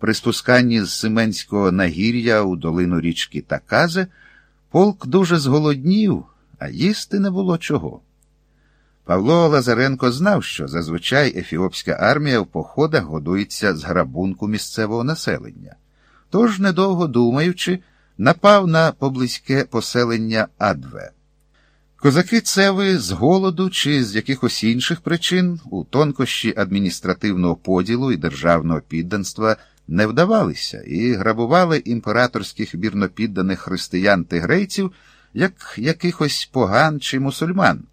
при спусканні з Семенського нагір'я у долину річки Таказе, полк дуже зголоднів, а їсти не було чого. Павло Лазаренко знав, що зазвичай ефіопська армія в походах годується з грабунку місцевого населення. Тож, недовго думаючи, напав на поблизьке поселення Адве. Козаки Цеви з голоду чи з якихось інших причин у тонкощі адміністративного поділу і державного підданства не вдавалися і грабували імператорських вірнопідданих християн тигрейців як якихось поган чи мусульман,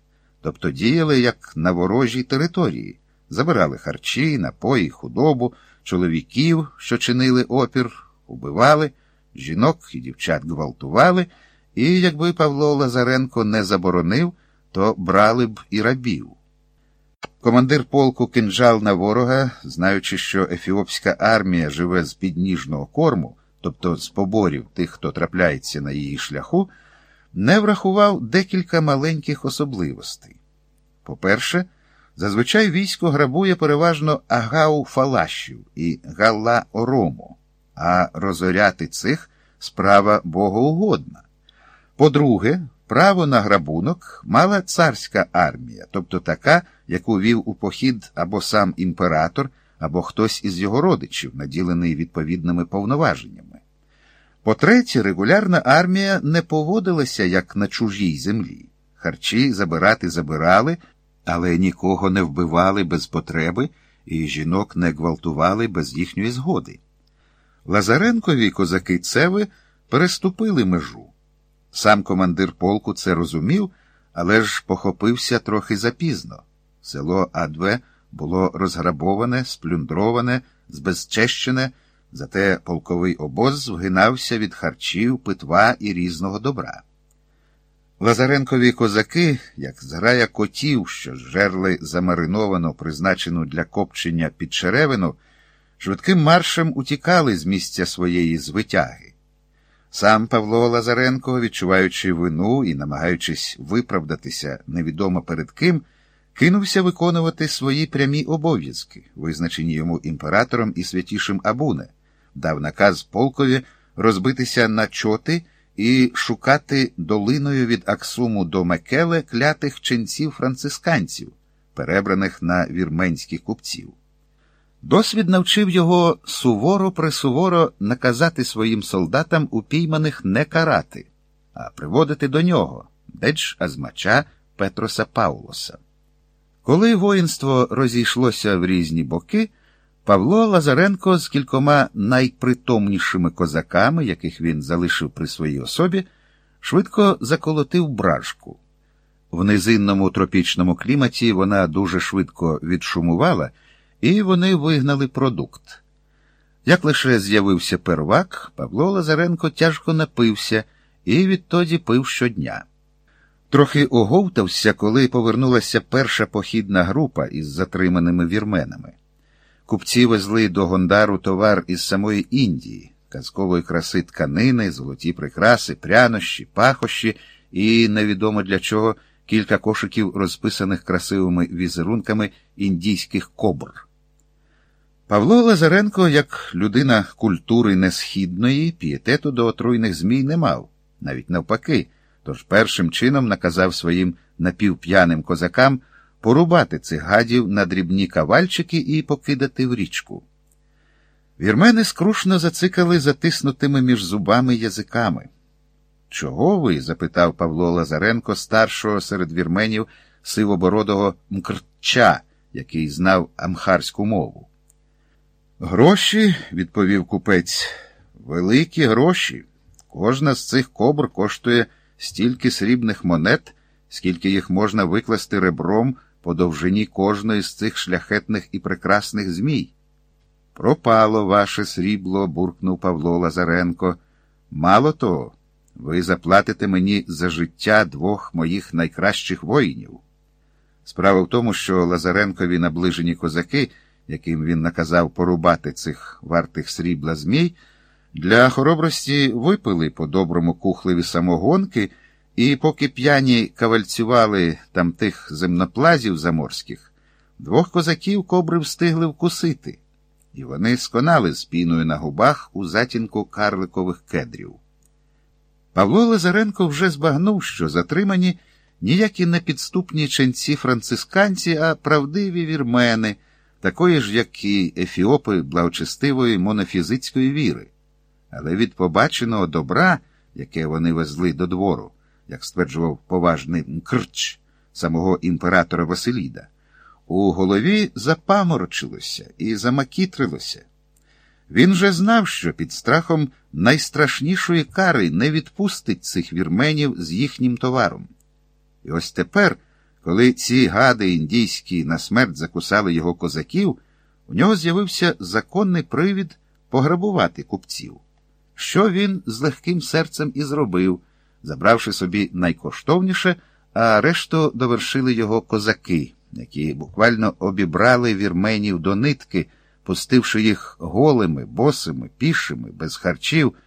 тобто діяли як на ворожій території, забирали харчі, напої, худобу, чоловіків, що чинили опір, убивали, жінок і дівчат гвалтували. І якби Павло Лазаренко не заборонив, то брали б і рабів. Командир полку кинжал на ворога, знаючи, що ефіопська армія живе з підніжного корму, тобто з поборів тих, хто трапляється на її шляху, не врахував декілька маленьких особливостей. По-перше, зазвичай військо грабує переважно агау фалашів і галла орому, а розоряти цих справа богоугодна. По-друге, право на грабунок мала царська армія, тобто така, яку вів у похід або сам імператор, або хтось із його родичів, наділений відповідними повноваженнями. По-третє, регулярна армія не поводилася як на чужій землі. Харчі забирати забирали, але нікого не вбивали без потреби, і жінок не гвалтували без їхньої згоди. Лазаренкові козаки Цеви переступили межу. Сам командир полку це розумів, але ж похопився трохи запізно. Село Адве було розграбоване, сплюндроване, збезчещене, зате полковий обоз вгинався від харчів, питва і різного добра. Лазаренкові козаки, як зграя котів, що жерли замариновану, призначену для копчення під черевину, швидким маршем утікали з місця своєї звитяги. Сам Павло Лазаренко, відчуваючи вину і намагаючись виправдатися невідомо перед ким, кинувся виконувати свої прямі обов'язки, визначені йому імператором і святішим Абуне, дав наказ полкові розбитися на чоти і шукати долиною від Аксуму до Мекеле клятих ченців францисканців, перебраних на вірменських купців. Досвід навчив його суворо присуворо наказати своїм солдатам упійманих не карати, а приводити до нього Дедж Азмача Петроса Паулоса. Коли воїнство розійшлося в різні боки, Павло Лазаренко з кількома найпритомнішими козаками, яких він залишив при своїй особі, швидко заколотив бражку. В низинному тропічному кліматі вона дуже швидко відшумувала і вони вигнали продукт. Як лише з'явився первак, Павло Лазаренко тяжко напився і відтоді пив щодня. Трохи оговтався, коли повернулася перша похідна група із затриманими вірменами. Купці везли до Гондару товар із самої Індії, казкової краси тканини, золоті прикраси, прянощі, пахощі і невідомо для чого кілька кошиків, розписаних красивими візерунками індійських кобр. Павло Лазаренко, як людина культури несхідної, пієтету до отруйних змій не мав, навіть навпаки, тож першим чином наказав своїм напівп'яним козакам порубати цих гадів на дрібні кавальчики і покидати в річку. Вірмени скрушно зацикали затиснутими між зубами язиками. Чого ви? запитав Павло Лазаренко, старшого серед вірменів сивобородого Мкрча, який знав амхарську мову. Гроші, відповів купець, великі гроші. Кожна з цих кобр коштує стільки срібних монет, скільки їх можна викласти ребром по довжині кожної з цих шляхетних і прекрасних змій. Пропало ваше срібло, буркнув Павло Лазаренко. Мало того, ви заплатите мені за життя двох моїх найкращих воїнів. Справа в тому, що Лазаренкові наближені козаки яким він наказав порубати цих вартих срібла змій, для хоробрості випили по доброму кухлеві самогонки, і поки п'яні кавальцювали там тих земноплазів заморських, двох козаків кобри встигли вкусити. і вони сконали з піною на губах у затінку карликових кедрів. Павло Лазаренко вже збагнув, що затримані ніякі не підступні ченці францисканці, а правдиві вірмени, такої ж, як і ефіопи благочестивої монофізицької віри. Але від побаченого добра, яке вони везли до двору, як стверджував поважний Мкрч самого імператора Василіда, у голові запаморочилося і замакітрилося. Він же знав, що під страхом найстрашнішої кари не відпустить цих вірменів з їхнім товаром. І ось тепер, коли ці гади індійські на смерть закусали його козаків, у нього з'явився законний привід пограбувати купців, що він з легким серцем і зробив, забравши собі найкоштовніше, а решту довершили його козаки, які буквально обібрали вірменів до нитки, пустивши їх голими, босими, пішими, без харчів